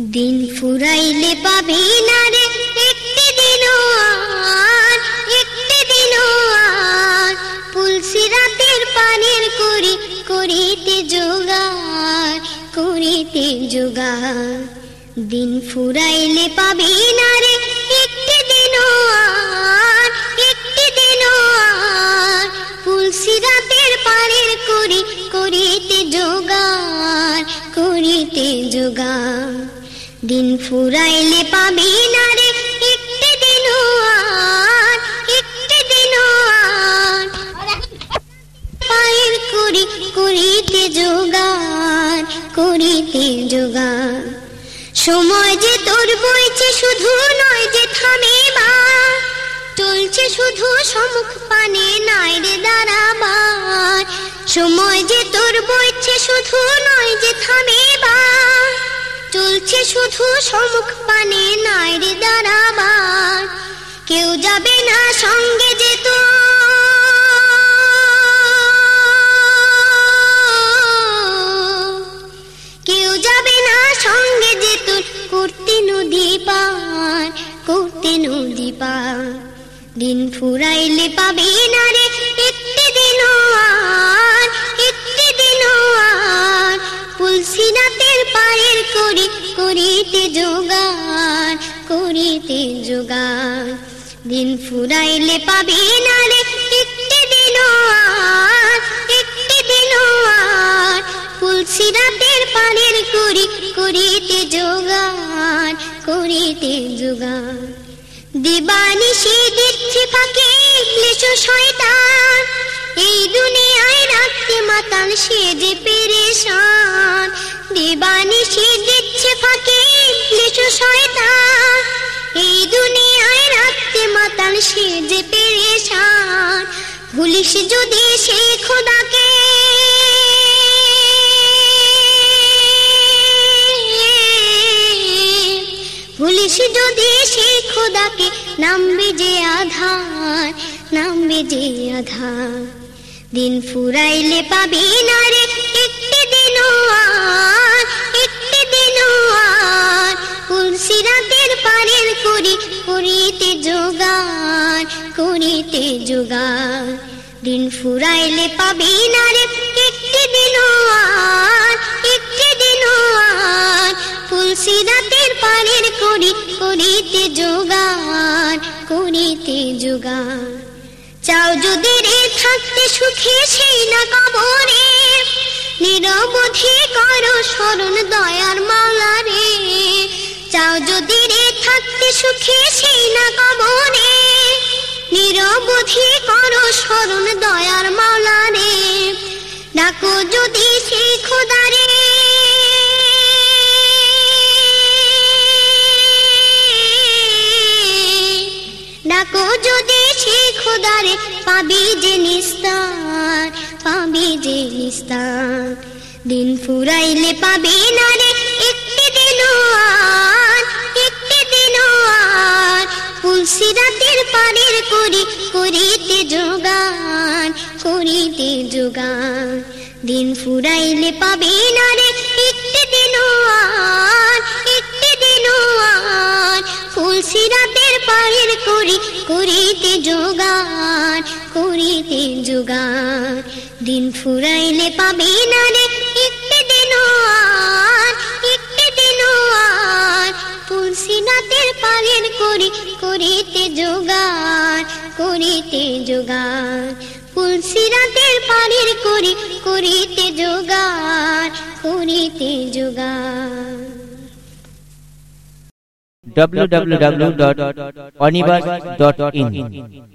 দিন ফুরাইলে পাবি না রে, একটি দিন আর, একটি দিন আর। পুলসি রাতের পানির করি করিতে যোগার করিতে যোগার দিন ফুরাইলে পাবি না রে, একটি দিন আর, একটি দিন আর। পুলসি রাতের পানির করি করিতে যোগার করিতে যোগার দিন ফুরাইলে পাবি না রে, একটি দিন আর, একটি দিন পায়ের করি করিতে যোগার করিতে যোগার সময় যে তোর বইছে শুধু নয় যে থামে বা। চলছে শুধু সমুখ পানে নাই রে দাঁড়াবার। সময় যে তোর বইছে চলছে সমুখ পানে নাই রে দাঁড়াবার কেউ যাবে না সঙ্গে যে তো। কেউ যাবে না সঙ্গে যে তোর করতে নদী পার, করতে নদী পার। দিন ফুরাইলে পাবি না রে একটি দিন আর, একটি দিন আর। তুলসী রাতের পায়ের করিতে যোগার করিতে যোগার দিন ফুরাইলে পাবি না রে একটি দিন আর, একটি দিন আর। তুলসী রাতের পায়ের করি করিতে যোগার করিতে যোগার সে দিচ্ছে ফাঁকে ইবলিশ শয়তান। এই দুনিয়ায় রাখতে মাতাল সে যে পেরেশান। দিবানিশি দিচ্ছে ফাঁকে ইবলিশ শয়তান এই দুনিয়ায় রাখতে মাতাল সে যে পেরেশান, ভুলিস যদি সেই খোদাকে। ভুলিস যদি সেই খোদাকে, নামবে যে আধার, নামবে যে আধার। দিন ফুরাইলে পাবি না রে করিতে যোগার দিন ফুরাইলে পাবি না রে, একটি দিন একটি দিন আর। তুলসী রাতের পারের করি করিতে যোগার করিতে যোগার চাও যদি রে থাকতে সুখে সেই না কবরে নিরবধি করো স্মরণ দয়ার মালা রে চাও যদি রে থাকতে সুখে সেই না কবরে নিরবধি করো স্মরণ দয়ার মালা রে ডাকো যদি সেই খোদারে। ডাকো যদি সেই খোদারে, পাবি যে নিস্তার, পাবি যে নিস্তার। দিন ফুরাইলে পাবি না রে, একটি দিন আর। তুলসী রাতের পারের করি, করিতে যোগান করিতে যোগান। দিন ফুরাইলে পাবি না রে, একটি দিন আর, একটি দিন আর। তুলসী রাতের পায়ের করি, করিতে যোগান করিতে যোগান। দিন ফুরাইলে পাবি না রে, একটি দিন আর, একটি দিন আর। তুলসী রাতের পায়ের করি করিতে যোগান করিতে যোগান। তুলসী রাতের পায়ের করি করিতে যোগান করিতে যোগান। www.onibus.in